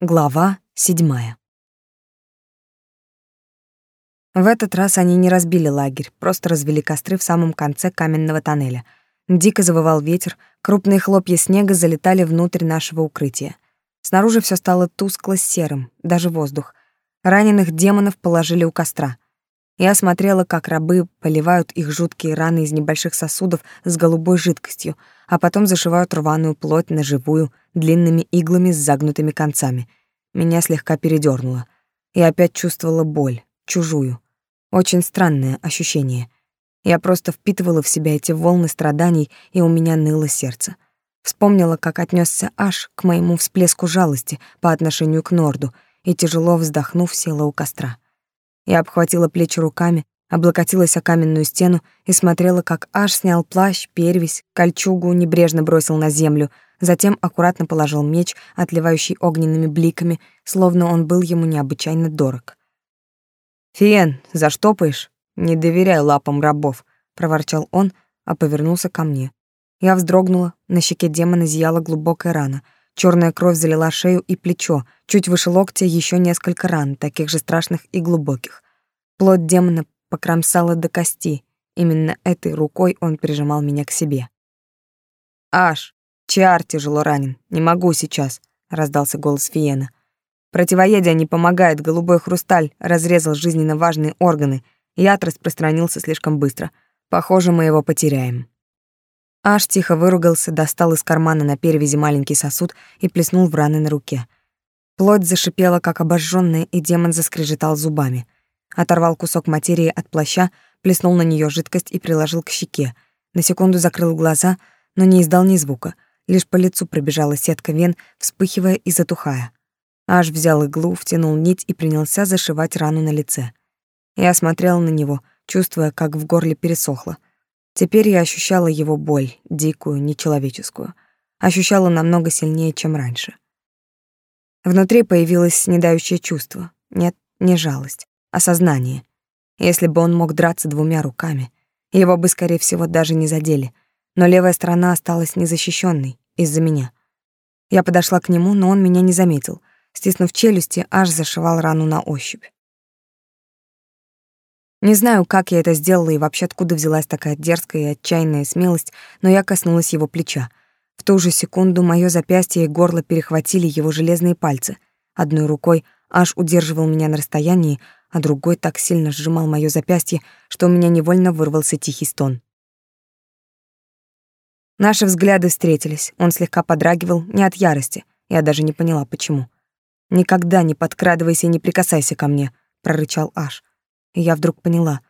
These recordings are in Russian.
Глава седьмая. В этот раз они не разбили лагерь, просто развели костры в самом конце каменного тоннеля. Дико завывал ветер, крупные хлопья снега залетали внутрь нашего укрытия. Снаружи все стало тускло-серым, даже воздух. Раненых демонов положили у костра. Я смотрела, как рабы поливают их жуткие раны из небольших сосудов с голубой жидкостью, а потом зашивают рваную плоть на живую, длинными иглами с загнутыми концами. Меня слегка передёрнуло. Я опять чувствовала боль, чужую. Очень странное ощущение. Я просто впитывала в себя эти волны страданий, и у меня ныло сердце. Вспомнила, как отнесся Аш к моему всплеску жалости по отношению к Норду, и тяжело вздохнув, села у костра. Я обхватила плечи руками, облокотилась о каменную стену и смотрела, как Аш снял плащ, перевязь, кольчугу небрежно бросил на землю, затем аккуратно положил меч, отливающий огненными бликами, словно он был ему необычайно дорог. «Фиен, заштопаешь? Не доверяй лапам рабов», — проворчал он, а повернулся ко мне. Я вздрогнула, на щеке демона зияла глубокая рана. Черная кровь залила шею и плечо, чуть выше локтя еще несколько ран, таких же страшных и глубоких. Плоть демона покромсала до кости. Именно этой рукой он прижимал меня к себе. «Аш, Чар тяжело ранен, не могу сейчас», — раздался голос Фиена. «Противоядие не помогает, голубой хрусталь разрезал жизненно важные органы, яд распространился слишком быстро. Похоже, мы его потеряем». Аш тихо выругался, достал из кармана на перевязи маленький сосуд и плеснул в раны на руке. Плоть зашипела, как обожженная, и демон заскрежетал зубами. Оторвал кусок материи от плаща, плеснул на нее жидкость и приложил к щеке. На секунду закрыл глаза, но не издал ни звука. Лишь по лицу пробежала сетка вен, вспыхивая и затухая. Аж взял иглу, втянул нить и принялся зашивать рану на лице. Я смотрела на него, чувствуя, как в горле пересохло. Теперь я ощущала его боль, дикую, нечеловеческую. Ощущала намного сильнее, чем раньше. Внутри появилось снедающее чувство. Нет, не жалость, а сознание. Если бы он мог драться двумя руками, его бы, скорее всего, даже не задели — но левая сторона осталась незащищенной из-за меня. Я подошла к нему, но он меня не заметил. Стиснув челюсти, аж зашивал рану на ощупь. Не знаю, как я это сделала и вообще откуда взялась такая дерзкая и отчаянная смелость, но я коснулась его плеча. В ту же секунду моё запястье и горло перехватили его железные пальцы. Одной рукой аж удерживал меня на расстоянии, а другой так сильно сжимал моё запястье, что у меня невольно вырвался тихий стон. Наши взгляды встретились. Он слегка подрагивал, не от ярости. Я даже не поняла, почему. «Никогда не подкрадывайся и не прикасайся ко мне», — прорычал Аш. Я вдруг поняла.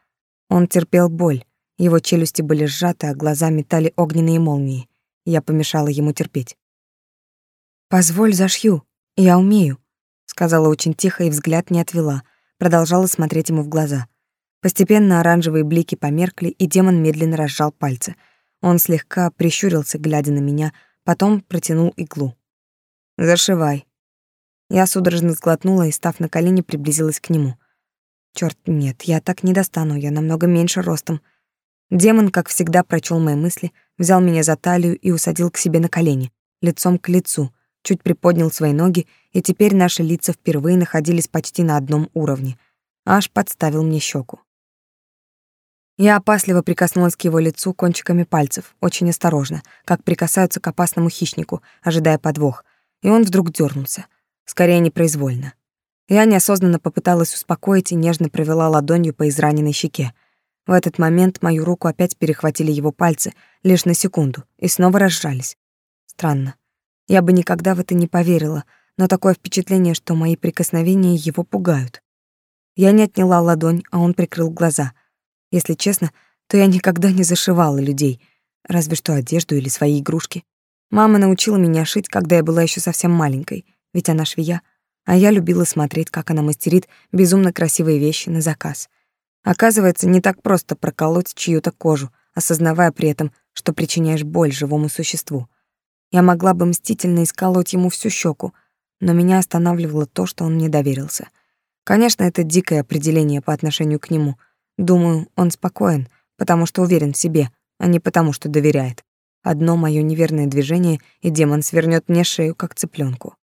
Он терпел боль. Его челюсти были сжаты, а глаза метали огненные молнии. Я помешала ему терпеть. «Позволь, зашью. Я умею», — сказала очень тихо и взгляд не отвела. Продолжала смотреть ему в глаза. Постепенно оранжевые блики померкли, и демон медленно разжал пальцы — он слегка прищурился, глядя на меня, потом протянул иглу. «Зашивай». Я судорожно сглотнула и, став на колени, приблизилась к нему. Чёрт, нет, я так не достану, я намного меньше ростом. Демон, как всегда, прочел мои мысли, взял меня за талию и усадил к себе на колени, лицом к лицу, чуть приподнял свои ноги, и теперь наши лица впервые находились почти на одном уровне. Аж подставил мне щеку. Я опасливо прикоснулась к его лицу кончиками пальцев, очень осторожно, как прикасаются к опасному хищнику, ожидая подвох, и он вдруг дернулся, скорее непроизвольно. Я неосознанно попыталась успокоить и нежно провела ладонью по израненной щеке. В этот момент мою руку опять перехватили его пальцы, лишь на секунду, и снова разжались. Странно. Я бы никогда в это не поверила, но такое впечатление, что мои прикосновения его пугают. Я не отняла ладонь, а он прикрыл глаза — если честно, то я никогда не зашивала людей, разве что одежду или свои игрушки. Мама научила меня шить, когда я была еще совсем маленькой, ведь она швея, а я любила смотреть, как она мастерит безумно красивые вещи на заказ. Оказывается, не так просто проколоть чью-то кожу, осознавая при этом, что причиняешь боль живому существу. Я могла бы мстительно исколоть ему всю щеку, но меня останавливало то, что он мне доверился. Конечно, это дикое определение по отношению к нему — Думаю, он спокоен, потому что уверен в себе, а не потому что доверяет. Одно моё неверное движение, и демон свернёт мне шею, как цыплёнку.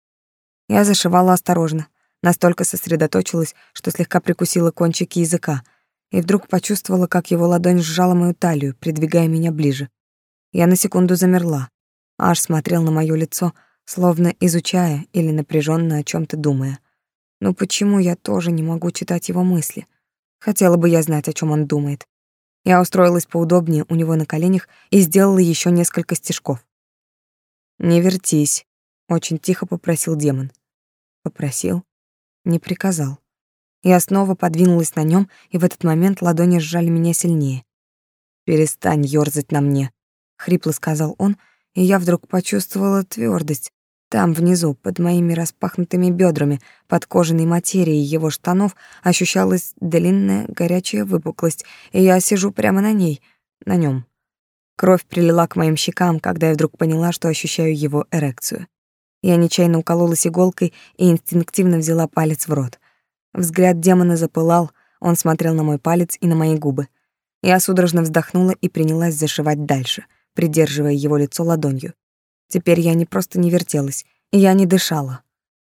Я зашивала осторожно, настолько сосредоточилась, что слегка прикусила кончики языка, и вдруг почувствовала, как его ладонь сжала мою талию, придвигая меня ближе. Я на секунду замерла. Аж смотрел на моё лицо, словно изучая или напряженно о чем то думая. Ну почему я тоже не могу читать его мысли? Хотела бы я знать, о чем он думает. Я устроилась поудобнее у него на коленях и сделала еще несколько стежков. «Не вертись», — очень тихо попросил демон. Попросил, не приказал. Я снова подвинулась на нем, и в этот момент ладони сжали меня сильнее. «Перестань ёрзать на мне», — хрипло сказал он, и я вдруг почувствовала твердость. Там, внизу, под моими распахнутыми бедрами, под кожаной материей его штанов ощущалась длинная горячая выпуклость, и я сижу прямо на ней, на нем. Кровь прилила к моим щекам, когда я вдруг поняла, что ощущаю его эрекцию. Я нечаянно укололась иголкой и инстинктивно взяла палец в рот. Взгляд демона запылал, он смотрел на мой палец и на мои губы. Я судорожно вздохнула и принялась зашивать дальше, придерживая его лицо ладонью. Теперь я не просто не вертелась, я не дышала,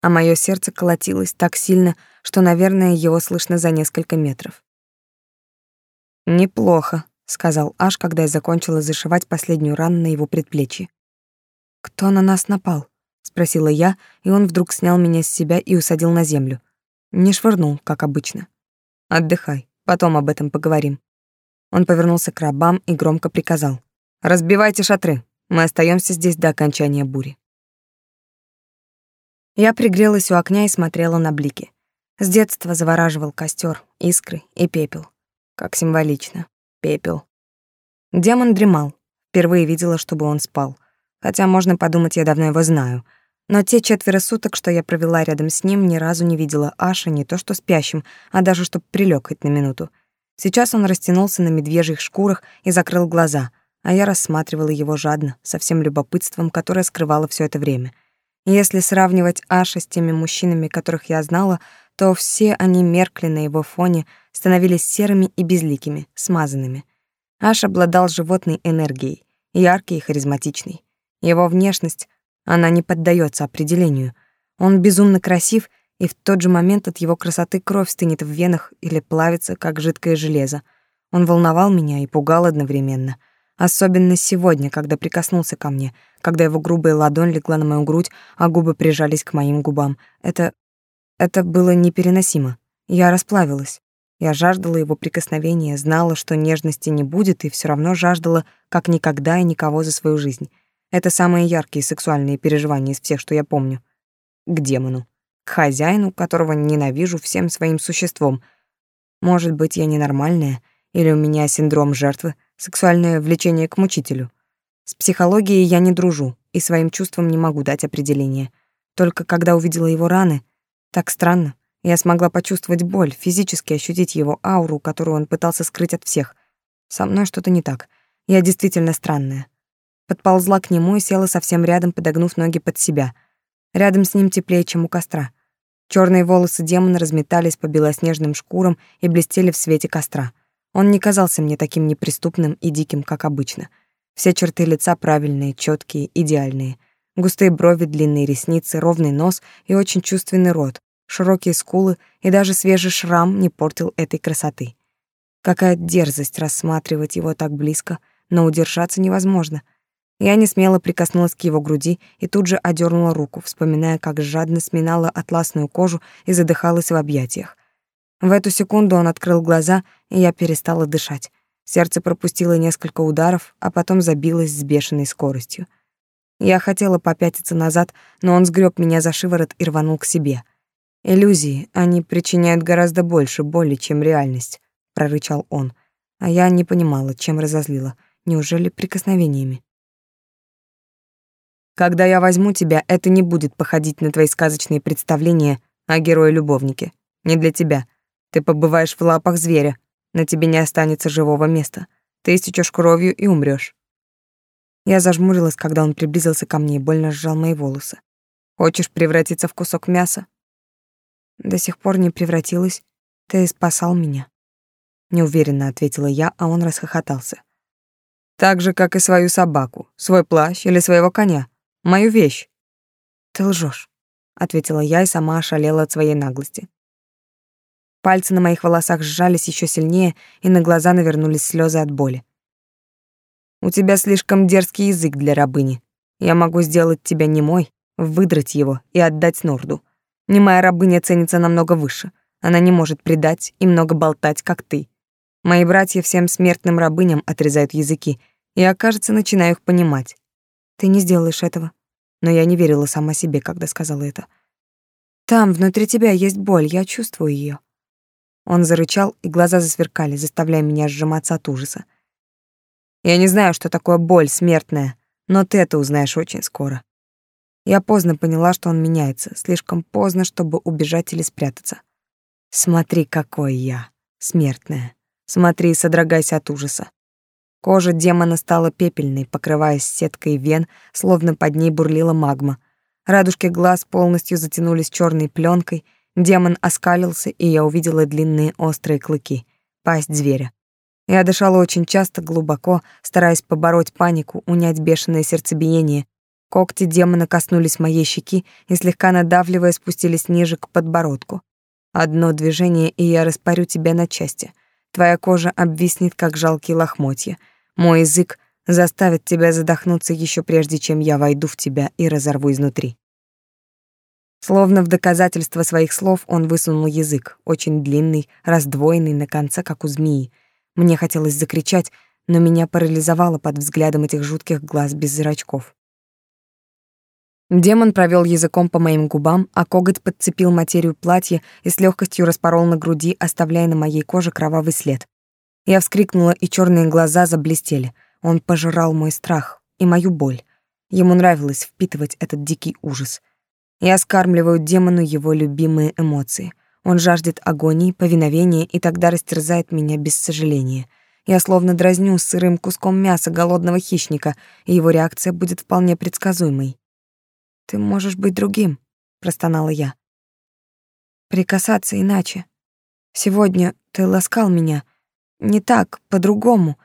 а мое сердце колотилось так сильно, что, наверное, его слышно за несколько метров. «Неплохо», — сказал Аш, когда я закончила зашивать последнюю рану на его предплечье. «Кто на нас напал?» — спросила я, и он вдруг снял меня с себя и усадил на землю. Не швырнул, как обычно. Отдыхай, потом об этом поговорим. Он повернулся к рабам и громко приказал: "Разбивайте шатры. Мы остаемся здесь до окончания бури". Я пригрелась у окна и смотрела на блики. С детства завораживал костер, искры и пепел. Как символично. Пепел. Демон дремал. Впервые видела, чтобы он спал. Хотя можно подумать, я давно его знаю — но те четверо суток, что я провела рядом с ним, ни разу не видела Аша не то что спящим, а даже чтоб прилег хоть на минуту. Сейчас он растянулся на медвежьих шкурах и закрыл глаза, а я рассматривала его жадно, со всем любопытством, которое скрывало все это время. Если сравнивать Аша с теми мужчинами, которых я знала, то все они меркли на его фоне, становились серыми и безликими, смазанными. Аш обладал животной энергией, яркий и харизматичный. Его внешность она не поддается определению. Он безумно красив, и в тот же момент от его красоты кровь стынет в венах или плавится, как жидкое железо. Он волновал меня и пугал одновременно. Особенно сегодня, когда прикоснулся ко мне, когда его грубая ладонь легла на мою грудь, а губы прижались к моим губам. Это... это было непереносимо. Я расплавилась. Я жаждала его прикосновения, знала, что нежности не будет, и все равно жаждала, как никогда и никого за свою жизнь. Это самые яркие сексуальные переживания из всех, что я помню. К демону. К хозяину, которого ненавижу всем своим существом. Может быть, я ненормальная, или у меня синдром жертвы, сексуальное влечение к мучителю. С психологией я не дружу и своим чувствам не могу дать определение. Только когда увидела его раны, так странно, я смогла почувствовать боль, физически ощутить его ауру, которую он пытался скрыть от всех. Со мной что-то не так. Я действительно странная. Подползла к нему и села совсем рядом, подогнув ноги под себя. Рядом с ним теплее, чем у костра. Черные волосы демона разметались по белоснежным шкурам и блестели в свете костра. Он не казался мне таким неприступным и диким, как обычно. Все черты лица правильные, четкие, идеальные. Густые брови, длинные ресницы, ровный нос и очень чувственный рот, широкие скулы и даже свежий шрам не портил этой красоты. Какая дерзость рассматривать его так близко, но удержаться невозможно — я не смело прикоснулась к его груди и тут же одернула руку, вспоминая, как жадно сминала атласную кожу и задыхалась в объятиях. В эту секунду он открыл глаза, и я перестала дышать. Сердце пропустило несколько ударов, а потом забилось с бешеной скоростью. Я хотела попятиться назад, но он сгреб меня за шиворот и рванул к себе. «Иллюзии, они причиняют гораздо больше боли, чем реальность», — прорычал он. А я не понимала, чем разозлила. Неужели прикосновениями? Когда я возьму тебя, это не будет походить на твои сказочные представления о герое-любовнике. Не для тебя. Ты побываешь в лапах зверя. На тебе не останется живого места. Ты истечешь кровью и умрёшь. Я зажмурилась, когда он приблизился ко мне и больно сжал мои волосы. Хочешь превратиться в кусок мяса? До сих пор не превратилась. Ты спасал меня. Неуверенно ответила я, а он расхохотался. Так же, как и свою собаку, свой плащ или своего коня. Мою вещь. Ты лжешь. ответила я и сама ошалела от своей наглости. Пальцы на моих волосах сжались еще сильнее, и на глаза навернулись слезы от боли. У тебя слишком дерзкий язык для рабыни. Я могу сделать тебя немой, выдрать его и отдать Норду. Немая рабыня ценится намного выше. Она не может предать и много болтать, как ты. Мои братья всем смертным рабыням отрезают языки, и я, кажется, начинаю их понимать. Ты не сделаешь этого. Но я не верила сама себе, когда сказала это. Там, внутри тебя, есть боль, я чувствую ее. Он зарычал, и глаза засверкали, заставляя меня сжиматься от ужаса. Я не знаю, что такое боль смертная, но ты это узнаешь очень скоро. Я поздно поняла, что он меняется, слишком поздно, чтобы убежать или спрятаться. Смотри, какой я, смертная. Смотри и содрогайся от ужаса. Кожа демона стала пепельной, покрываясь сеткой вен, словно под ней бурлила магма. Радужки глаз полностью затянулись черной пленкой. Демон оскалился, и я увидела длинные острые клыки, пасть зверя. Я дышала очень часто, глубоко, стараясь побороть панику, унять бешеное сердцебиение. Когти демона коснулись моей щеки и, слегка надавливая, спустились ниже к подбородку. Одно движение, и я распорю тебя на части. Твоя кожа обвиснет, как жалкие лохмотья. Мой язык заставит тебя задохнуться еще прежде, чем я войду в тебя и разорву изнутри. Словно в доказательство своих слов он высунул язык, очень длинный, раздвоенный на конце, как у змеи, мне хотелось закричать, но меня парализовало под взглядом этих жутких глаз без зрачков. Демон провел языком по моим губам, а коготь подцепил материю платья и с легкостью распорол на груди, оставляя на моей коже кровавый след. Я вскрикнула, и черные глаза заблестели. Он пожирал мой страх и мою боль. Ему нравилось впитывать этот дикий ужас. Я скармливаю демону его любимые эмоции — он жаждет агонии, повиновения и тогда растерзает меня без сожаления. Я словно дразню сырым куском мяса голодного хищника, и его реакция будет вполне предсказуемой. «Ты можешь быть другим», — простонала я. «Прикасаться иначе. Сегодня ты ласкал меня. Не так, по-другому.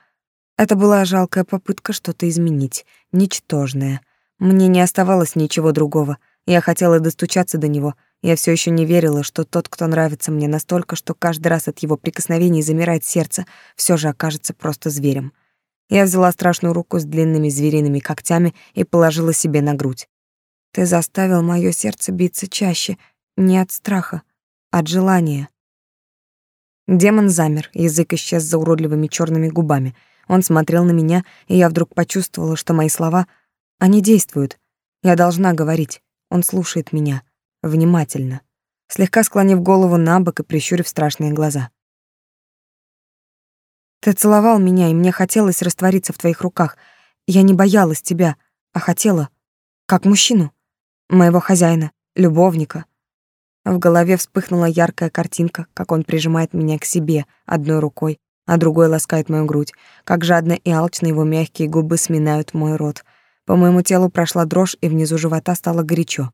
Это была жалкая попытка что-то изменить, ничтожная. Мне не оставалось ничего другого. Я хотела достучаться до него — я все еще не верила, что тот, кто нравится мне настолько, что каждый раз от его прикосновений замирает сердце, все же окажется просто зверем. Я взяла страшную руку с длинными звериными когтями и положила себе на грудь. Ты заставил мое сердце биться чаще, не от страха, от желания. Демон замер, язык исчез за уродливыми черными губами. Он смотрел на меня, и я вдруг почувствовала, что мои слова, они действуют. Я должна говорить. Он слушает меня внимательно, слегка склонив голову на бок и прищурив страшные глаза. Ты целовал меня, и мне хотелось раствориться в твоих руках. Я не боялась тебя, а хотела, как мужчину, моего хозяина, любовника. В голове вспыхнула яркая картинка, как он прижимает меня к себе одной рукой, а другой ласкает мою грудь, как жадно и алчно его мягкие губы сминают мой рот. По моему телу прошла дрожь, и внизу живота стало горячо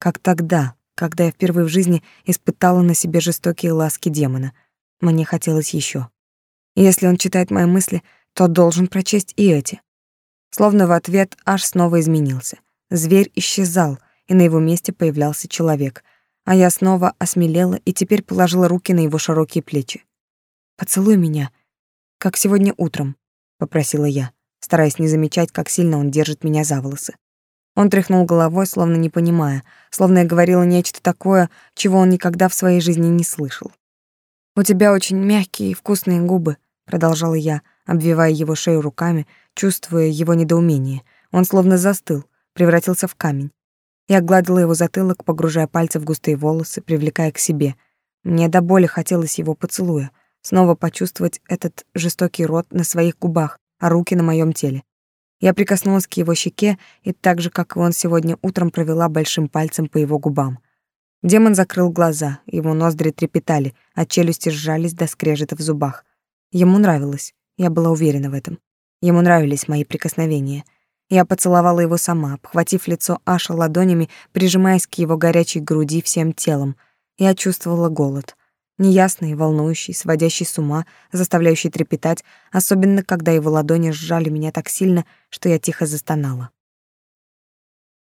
как тогда, когда я впервые в жизни испытала на себе жестокие ласки демона. Мне хотелось еще. Если он читает мои мысли, то должен прочесть и эти. Словно в ответ аж снова изменился. Зверь исчезал, и на его месте появлялся человек, а я снова осмелела и теперь положила руки на его широкие плечи. «Поцелуй меня, как сегодня утром», — попросила я, стараясь не замечать, как сильно он держит меня за волосы. Он тряхнул головой, словно не понимая, словно я говорила нечто такое, чего он никогда в своей жизни не слышал. «У тебя очень мягкие и вкусные губы», — продолжала я, обвивая его шею руками, чувствуя его недоумение. Он словно застыл, превратился в камень. Я гладила его затылок, погружая пальцы в густые волосы, привлекая к себе. Мне до боли хотелось его поцелуя, снова почувствовать этот жестокий рот на своих губах, а руки на моем теле. Я прикоснулась к его щеке и так же, как и он сегодня утром, провела большим пальцем по его губам. Демон закрыл глаза, его ноздри трепетали, а челюсти сжались до скрежета в зубах. Ему нравилось, я была уверена в этом. Ему нравились мои прикосновения. Я поцеловала его сама, обхватив лицо Аша ладонями, прижимаясь к его горячей груди всем телом. Я чувствовала голод неясный, волнующий, сводящий с ума, заставляющий трепетать, особенно когда его ладони сжали меня так сильно, что я тихо застонала.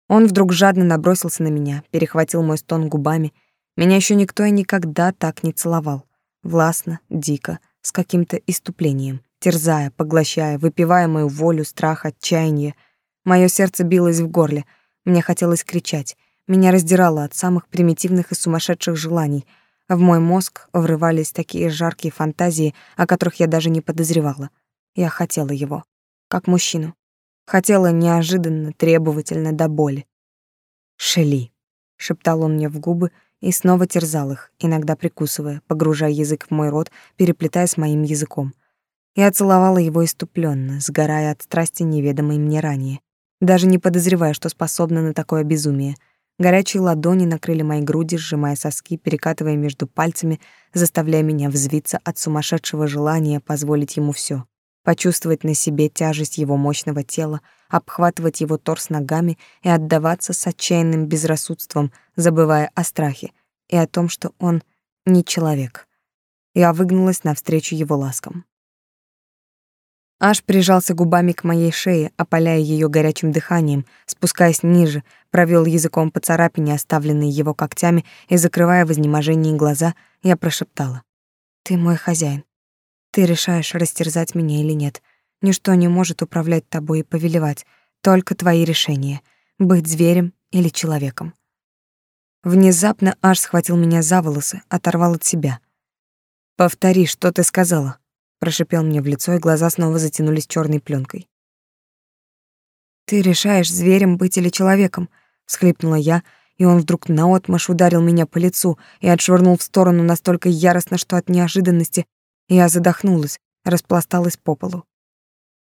Он вдруг жадно набросился на меня, перехватил мой стон губами. Меня еще никто и никогда так не целовал. Властно, дико, с каким-то иступлением, терзая, поглощая, выпивая мою волю, страх, отчаяние. Мое сердце билось в горле. Мне хотелось кричать. Меня раздирало от самых примитивных и сумасшедших желаний. В мой мозг врывались такие жаркие фантазии, о которых я даже не подозревала. Я хотела его, как мужчину. Хотела неожиданно, требовательно до боли. «Шели», — шептал он мне в губы и снова терзал их, иногда прикусывая, погружая язык в мой рот, переплетая с моим языком. Я целовала его иступленно, сгорая от страсти, неведомой мне ранее, даже не подозревая, что способна на такое безумие. Горячие ладони накрыли мои груди, сжимая соски, перекатывая между пальцами, заставляя меня взвиться от сумасшедшего желания позволить ему все почувствовать на себе тяжесть его мощного тела, обхватывать его торс ногами и отдаваться с отчаянным безрассудством, забывая о страхе и о том, что он не человек. Я выгнулась навстречу его ласкам. Аж прижался губами к моей шее, опаляя ее горячим дыханием, спускаясь ниже, провел языком по царапине, оставленной его когтями, и, закрывая в изнеможении глаза, я прошептала. «Ты мой хозяин. Ты решаешь, растерзать меня или нет. Ничто не может управлять тобой и повелевать, только твои решения — быть зверем или человеком. Внезапно Аш схватил меня за волосы, оторвал от себя. «Повтори, что ты сказала», — прошипел мне в лицо, и глаза снова затянулись черной пленкой. «Ты решаешь, зверем быть или человеком», — всхлипнула я, и он вдруг наотмашь ударил меня по лицу и отшвырнул в сторону настолько яростно, что от неожиданности я задохнулась, распласталась по полу.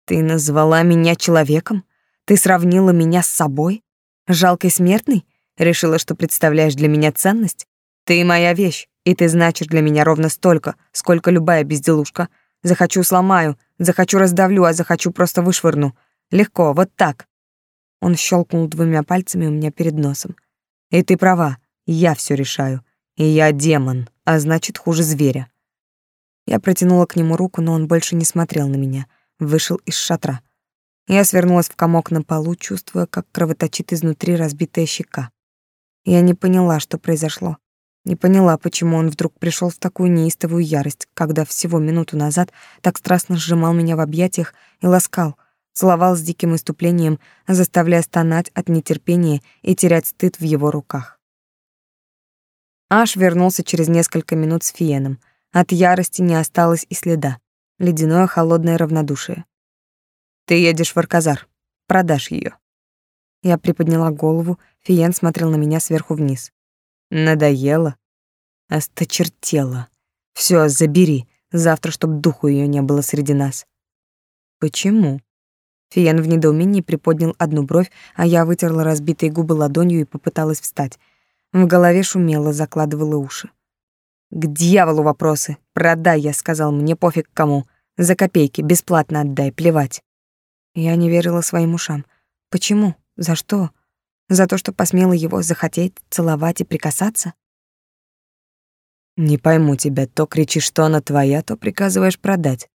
Ты назвала меня человеком? Ты сравнила меня с собой? Жалкой смертной? Решила, что представляешь для меня ценность? Ты моя вещь, и ты значишь для меня ровно столько, сколько любая безделушка. Захочу — сломаю, захочу — раздавлю, а захочу — просто вышвырну. Легко, вот так. Он щелкнул двумя пальцами у меня перед носом. И ты права, я все решаю. И я демон, а значит, хуже зверя. Я протянула к нему руку, но он больше не смотрел на меня. Вышел из шатра. Я свернулась в комок на полу, чувствуя, как кровоточит изнутри разбитая щека. Я не поняла, что произошло. Не поняла, почему он вдруг пришел в такую неистовую ярость, когда всего минуту назад так страстно сжимал меня в объятиях и ласкал, целовал с диким иступлением, заставляя стонать от нетерпения и терять стыд в его руках. Аш вернулся через несколько минут с Фиеном — от ярости не осталось и следа. Ледяное холодное равнодушие. «Ты едешь в Арказар. Продашь ее. Я приподняла голову, Фиен смотрел на меня сверху вниз. «Надоело?» «Осточертела. Все, забери, завтра, чтоб духу ее не было среди нас». «Почему?» Фиен в недоумении приподнял одну бровь, а я вытерла разбитые губы ладонью и попыталась встать. В голове шумело, закладывало уши. К дьяволу вопросы. Продай, я сказал, мне пофиг кому. За копейки, бесплатно отдай, плевать. Я не верила своим ушам. Почему? За что? За то, что посмела его захотеть, целовать и прикасаться? Не пойму тебя, то кричишь, что она твоя, то приказываешь продать.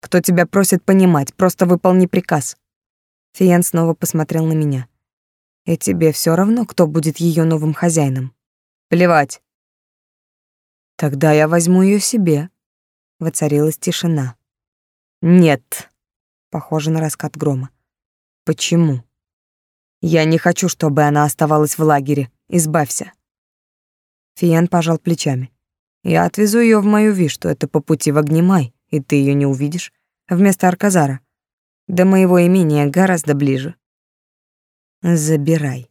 Кто тебя просит понимать, просто выполни приказ. Фиен снова посмотрел на меня. И тебе все равно, кто будет ее новым хозяином? Плевать. Тогда я возьму ее себе. Воцарилась тишина. Нет. Похоже на раскат грома. Почему? Я не хочу, чтобы она оставалась в лагере. Избавься. Фиен пожал плечами. Я отвезу ее в мою вишту, это по пути в Огнемай, и ты ее не увидишь. Вместо Арказара. До моего имения гораздо ближе. Забирай.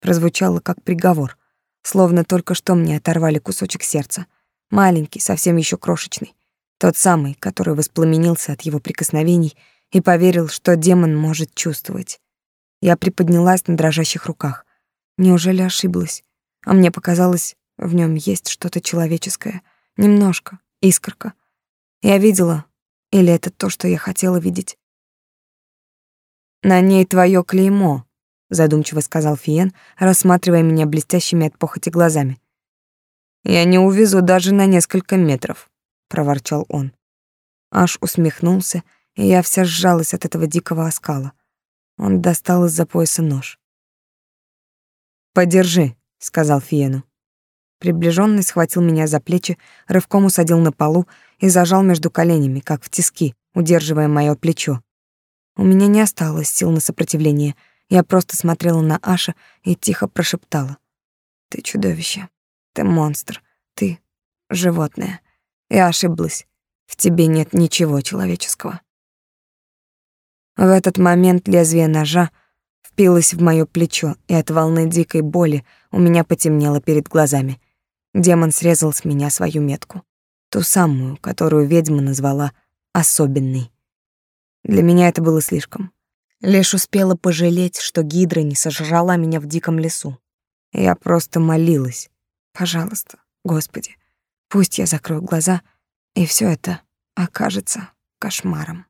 Прозвучало как приговор словно только что мне оторвали кусочек сердца. Маленький, совсем еще крошечный. Тот самый, который воспламенился от его прикосновений и поверил, что демон может чувствовать. Я приподнялась на дрожащих руках. Неужели ошиблась? А мне показалось, в нем есть что-то человеческое. Немножко, искорка. Я видела, или это то, что я хотела видеть? На ней твое клеймо, задумчиво сказал Фиен, рассматривая меня блестящими от похоти глазами. Я не увезу даже на несколько метров, проворчал он. Аж усмехнулся, и я вся сжалась от этого дикого оскала. Он достал из-за пояса нож. «Подержи», — сказал Фиену. Приближенный схватил меня за плечи, рывком усадил на полу и зажал между коленями, как в тиски, удерживая моё плечо. У меня не осталось сил на сопротивление. Я просто смотрела на Аша и тихо прошептала. «Ты чудовище. Ты монстр. Ты животное. Я ошиблась. В тебе нет ничего человеческого». В этот момент лезвие ножа впилось в моё плечо, и от волны дикой боли у меня потемнело перед глазами. Демон срезал с меня свою метку. Ту самую, которую ведьма назвала «особенной». Для меня это было слишком. Лишь успела пожалеть, что гидра не сожрала меня в диком лесу. Я просто молилась. Пожалуйста, Господи, пусть я закрою глаза, и все это окажется кошмаром.